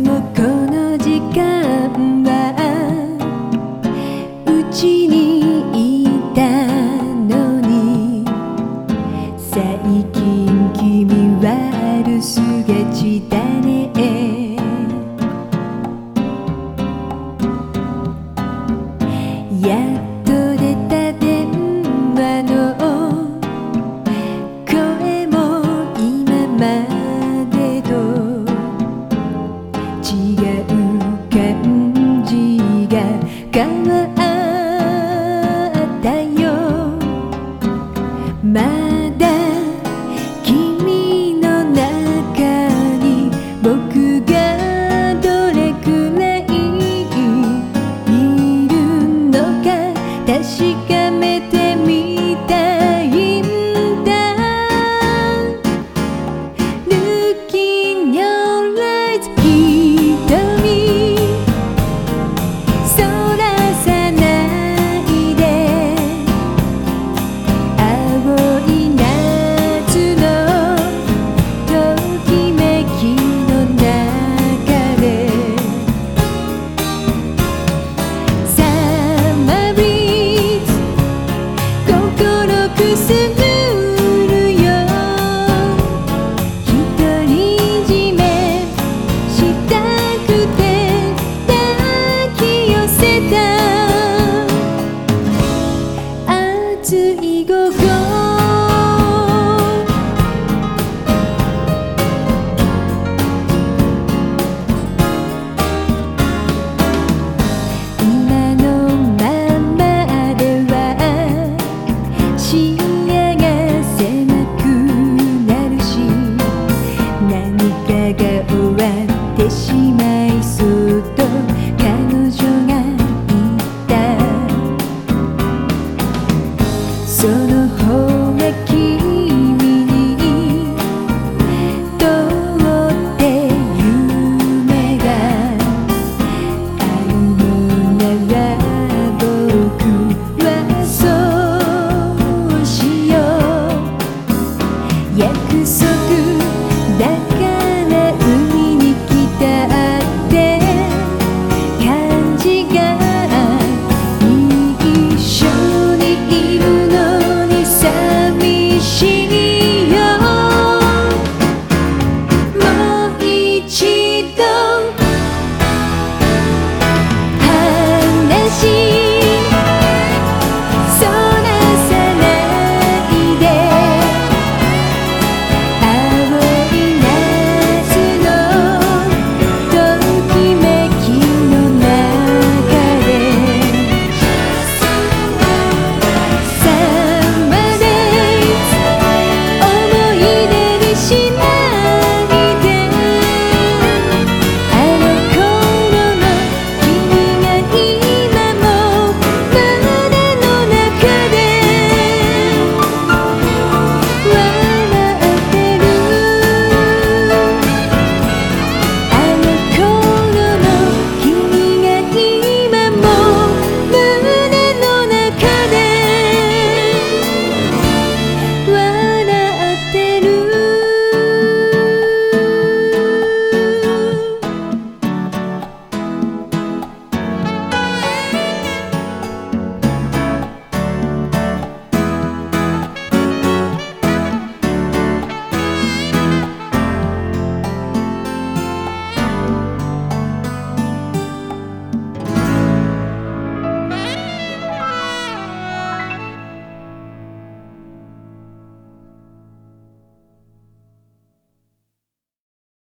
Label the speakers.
Speaker 1: もこの時間はうちにいたのに最近君悪す守がちだね「やが終わってしまいそうと彼女が言ったその方が君にとって夢があるのなら僕はそうしよう。約束だ